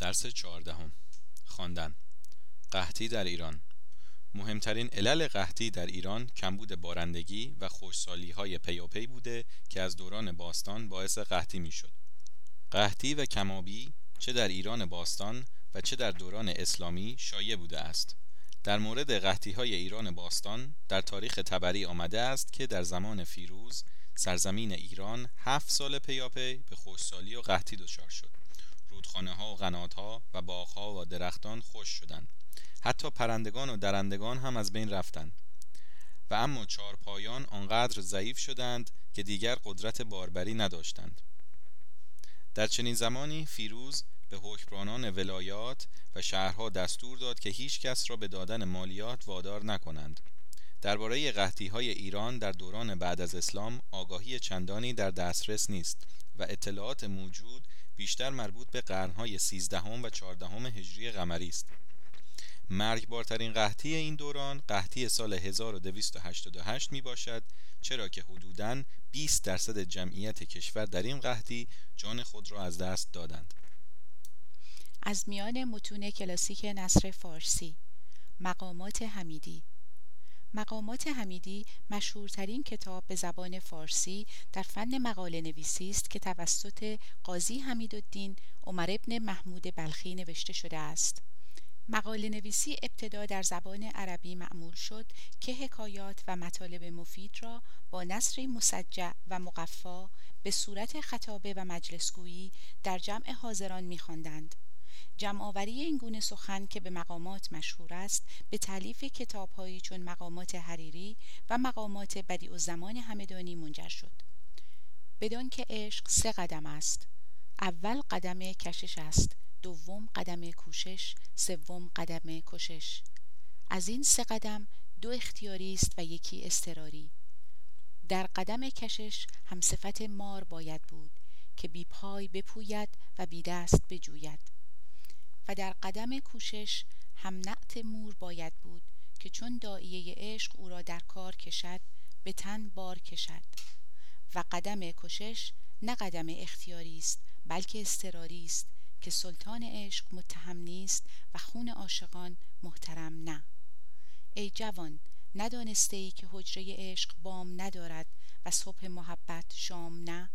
درس چهاردهم خواندن قحطی در ایران مهمترین علل قحطی در ایران کمبود بارندگی و خوشسالی های پیاپی بوده که از دوران باستان باعث قحطی می‌شد. قحطی و کمابی چه در ایران باستان و چه در دوران اسلامی شایع بوده است. در مورد قحطی های ایران باستان در تاریخ تبری آمده است که در زمان فیروز سرزمین ایران هفت سال پیاپی به خوشسالی و قحطی دچار شد. رودخانه ها و قنات ها و باغ ها و درختان خوش شدند. حتی پرندگان و درندگان هم از بین رفتند. و اما چارپایان آنقدر ضعیف شدند که دیگر قدرت باربری نداشتند. در چنین زمانی فیروز به حکمرانان ولایات و شهرها دستور داد که هیچ کس را به دادن مالیات وادار نکنند. درباره قحطی های ایران در دوران بعد از اسلام آگاهی چندانی در دسترس نیست و اطلاعات موجود بیشتر مربوط به قرنهای سیزدهم و چهاردهم هجری قمری است. مرگبارترین قحطی این دوران قحطی سال 1288 می باشد چرا که حدوداً 20 درصد جمعیت کشور در این قحطی جان خود را از دست دادند. از میان متون کلاسیک نصر فارسی مقامات حمیدی مقامات حمیدی مشهورترین کتاب به زبان فارسی در فن مقاله نویسی است که توسط قاضی حمیدالدین عمر ابن محمود بلخی نوشته شده است مقاله نویسی ابتدا در زبان عربی معمول شد که حکایات و مطالب مفید را با نصری مسجع و مقفا به صورت خطابه و مجلسگویی در جمع حاضران می‌خواندند. جمعآوری این گونه سخن که به مقامات مشهور است به تعلیف کتابهایی چون مقامات حریری و مقامات بدیع زمان همدانی منجر شد. بدان که عشق سه قدم است. اول قدم کشش است دوم قدم کوشش سوم قدم کشش. از این سه قدم دو اختیاری است و یکی استراری در قدم کشش هم صفت مار باید بود که بی پای بپوید و بی دست بجوید. و در قدم کوشش هم نعت مور باید بود که چون دائیه عشق او را در کار کشد به تن بار کشد. و قدم کشش نه قدم اختیاری است بلکه استراری است که سلطان عشق متهم نیست و خون عاشقان محترم نه. ای جوان ندانسته ای که حجره عشق بام ندارد و صبح محبت شام نه؟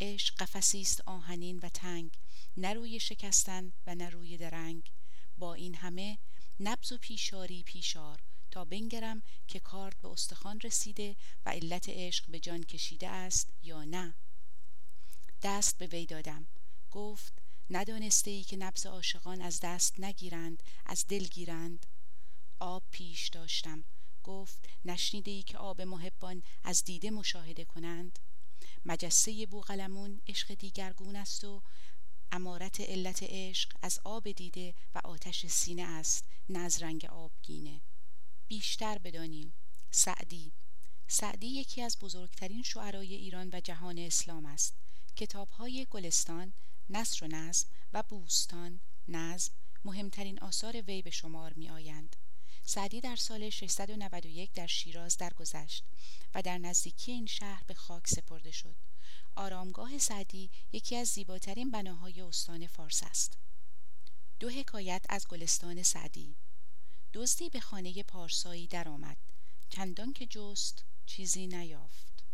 عشق قفسی است آهنین و تنگ نه روی شکستن و نه روی درنگ. با این همه نبز و پیشاری پیشار تا بنگرم که کارد به استخوان رسیده و علت عشق به جان کشیده است یا نه. دست به وی دادم. گفت ندانسته ای که نبز عاشقان از دست نگیرند از دل گیرند؟ آب پیش داشتم. گفت نشنیده ای که آب محبان از دیده مشاهده کنند؟ مجسه بوغلمون عشق دیگرگون است و امارت علت عشق از آب دیده و آتش سینه است نه از رنگ آبگینه. بیشتر بدانیم. سعدی. سعدی یکی از بزرگترین شعرای ایران و جهان اسلام است. کتابهای گلستان نصر و نظم و بوستان نظم مهمترین آثار وی به شمار می آیند. سعدی در سال 691 در شیراز درگذشت و در نزدیکی این شهر به خاک سپرده شد. آرامگاه سعدی یکی از زیباترین بناهای استان فارس است. دو حکایت از گلستان سعدی. دزدی به خانه پارسایی درآمد. چندان که جست چیزی نیافت.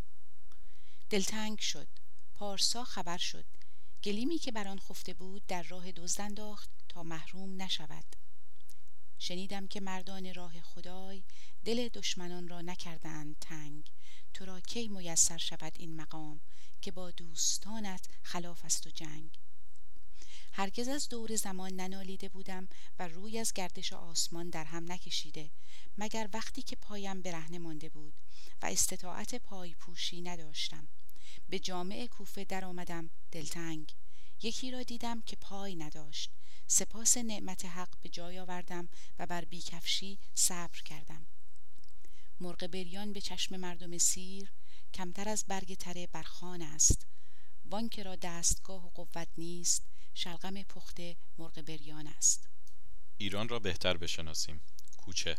دلتنگ شد. پارسا خبر شد. گلیمی که بر آن خفته بود در راه دزد انداخت تا محروم نشود. شنیدم که مردان راه خدای دل دشمنان را نکردند تنگ. تو را کی میسر شود این مقام که با دوستانت خلاف است و جنگ؟ هرگز از دور زمان ننالیده بودم و روی از گردش آسمان در هم نکشیده مگر وقتی که پایم برهنه مانده بود و استطاعت پای پوشی نداشتم. به جامع کوفه در آمدم دلتنگ. یکی را دیدم که پای نداشت. سپاس نعمت حق به جای آوردم و بر بیکفشی صبر کردم. مرغ بریان به چشم مردم سیر کمتر از برگ تره برخان است. وان که را دستگاه و قوت نیست شلغم پخته مرغ بریان است. ایران را بهتر بشناسیم. کوچه.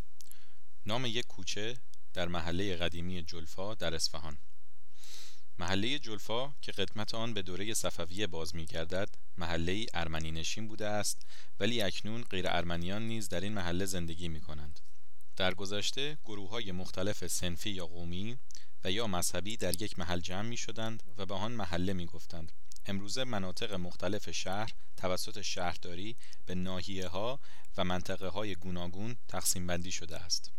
نام یک کوچه در محله قدیمی جلفا در اصفهان. محله جلفا که قدمت آن به دوره صفویه باز می گردد محله ارمنی نشین بوده است ولی اکنون غیر ارمنیان نیز در این محله زندگی می کنند در گذشته گروه های مختلف سنفی یا قومی و یا مذهبی در یک محل جمع می شدند و به آن محله می گفتند امروزه مناطق مختلف شهر توسط شهرداری به ناحیه ها و منطقه های گوناگون تقسیم بندی شده است.